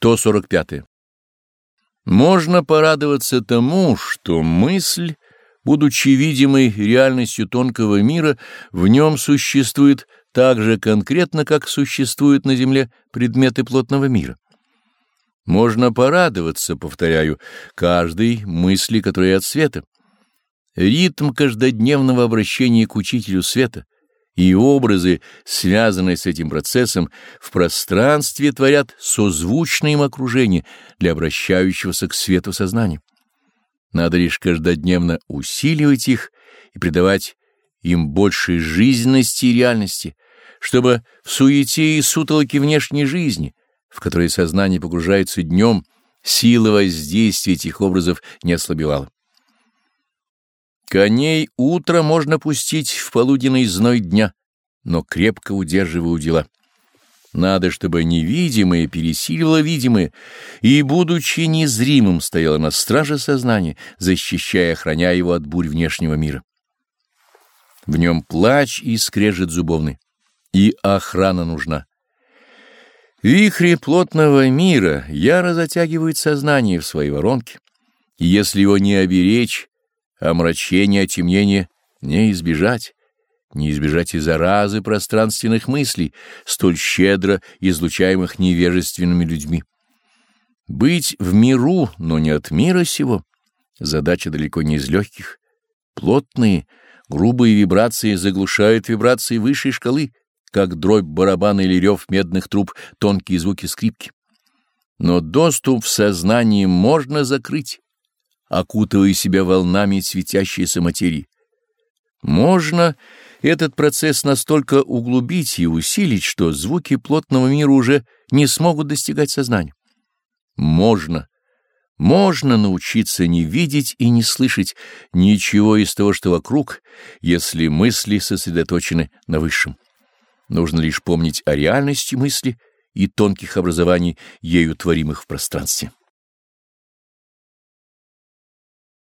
145. Можно порадоваться тому, что мысль, будучи видимой реальностью тонкого мира, в нем существует так же конкретно, как существуют на Земле предметы плотного мира. Можно порадоваться, повторяю, каждой мысли, которая от света. Ритм каждодневного обращения к учителю света — и образы, связанные с этим процессом, в пространстве творят созвучное им окружение для обращающегося к свету сознания. Надо лишь каждодневно усиливать их и придавать им больше жизненности и реальности, чтобы в суете и сутолоке внешней жизни, в которой сознание погружается днем, сила воздействия этих образов не ослабевала. Коней утро можно пустить в полуденный зной дня, но крепко удерживая дела. Надо, чтобы невидимое пересиливало видимое, и, будучи незримым, стояло на страже сознания, защищая и охраняя его от бурь внешнего мира. В нем плач и скрежет зубовный, и охрана нужна. Вихри плотного мира яро затягивают сознание в свои воронки, и если его не оберечь, омрачения, отемнения не избежать, не избежать и заразы пространственных мыслей, столь щедро излучаемых невежественными людьми. Быть в миру, но не от мира сего, задача далеко не из легких. Плотные, грубые вибрации заглушают вибрации высшей шкалы, как дробь барабана или рев медных труб, тонкие звуки скрипки. Но доступ в сознание можно закрыть, окутывая себя волнами светящейся материи. Можно этот процесс настолько углубить и усилить, что звуки плотного мира уже не смогут достигать сознания. Можно, можно научиться не видеть и не слышать ничего из того, что вокруг, если мысли сосредоточены на высшем. Нужно лишь помнить о реальности мысли и тонких образований, ею творимых в пространстве.